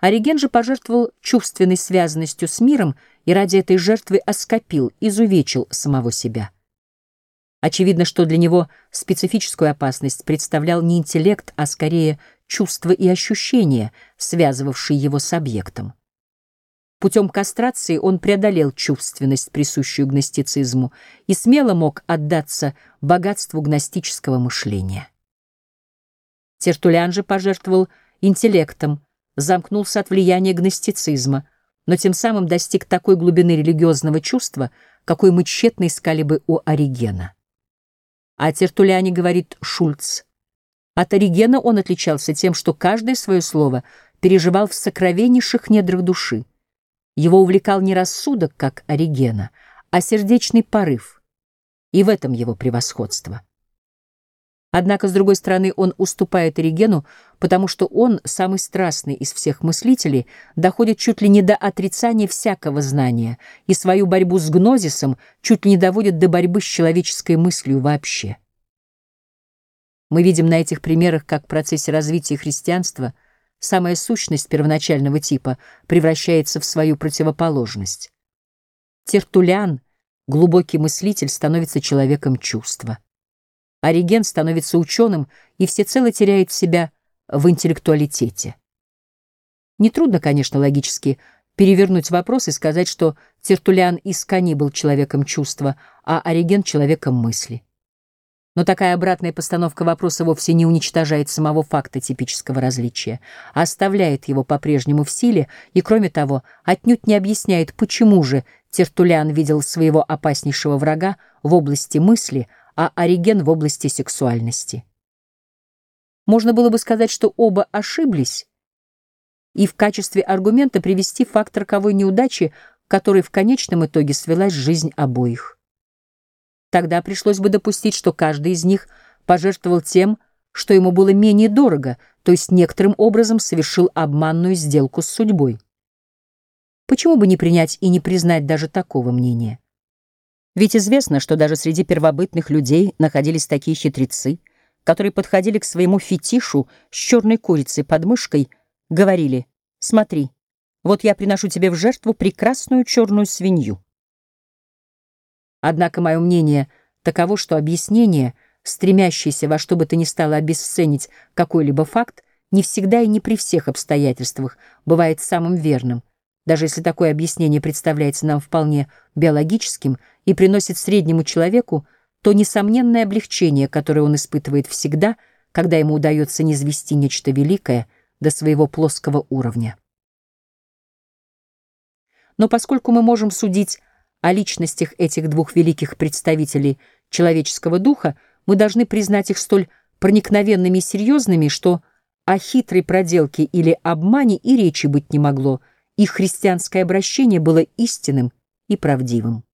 Ориген же пожертвовал чувственной связанностью с миром и ради этой жертвы оскопил, изувечил самого себя. Очевидно, что для него специфическую опасность представлял не интеллект, а скорее чувства и ощущения, связывавшие его с объектом. Путем кастрации он преодолел чувственность, присущую гностицизму, и смело мог отдаться богатству гностического мышления. Тертулян же пожертвовал интеллектом, замкнулся от влияния гностицизма, но тем самым достиг такой глубины религиозного чувства, какой мы тщетно искали бы у Оригена. О Тертуляне говорит Шульц. От Оригена он отличался тем, что каждое свое слово переживал в сокровеннейших недрах души. Его увлекал не рассудок, как Оригена, а сердечный порыв. И в этом его превосходство. Однако, с другой стороны, он уступает Оригену, потому что он, самый страстный из всех мыслителей, доходит чуть ли не до отрицания всякого знания и свою борьбу с гнозисом чуть ли не доводит до борьбы с человеческой мыслью вообще. Мы видим на этих примерах, как в процессе развития христианства самая сущность первоначального типа превращается в свою противоположность. Тертулян, глубокий мыслитель, становится человеком чувства. Ориген становится ученым и всецело теряет себя в интеллектуалитете. Нетрудно, конечно, логически перевернуть вопрос и сказать, что Тертулиан Искани был человеком чувства, а Ориген — человеком мысли. Но такая обратная постановка вопроса вовсе не уничтожает самого факта типического различия, а оставляет его по-прежнему в силе и, кроме того, отнюдь не объясняет, почему же Тертулиан видел своего опаснейшего врага в области мысли — а Ориген в области сексуальности. Можно было бы сказать, что оба ошиблись, и в качестве аргумента привести факт роковой неудачи, который в конечном итоге свелась жизнь обоих. Тогда пришлось бы допустить, что каждый из них пожертвовал тем, что ему было менее дорого, то есть некоторым образом совершил обманную сделку с судьбой. Почему бы не принять и не признать даже такого мнения? Ведь известно, что даже среди первобытных людей находились такие хитрецы, которые подходили к своему фетишу с черной курицей под мышкой, говорили «Смотри, вот я приношу тебе в жертву прекрасную черную свинью». Однако мое мнение таково, что объяснение, стремящееся во что бы то ни стало обесценить какой-либо факт, не всегда и не при всех обстоятельствах бывает самым верным, даже если такое объяснение представляется нам вполне биологическим и приносит среднему человеку то несомненное облегчение, которое он испытывает всегда, когда ему удается низвести нечто великое до своего плоского уровня. Но поскольку мы можем судить о личностях этих двух великих представителей человеческого духа, мы должны признать их столь проникновенными и серьезными, что о хитрой проделке или обмане и речи быть не могло — их христианское обращение было истинным и правдивым.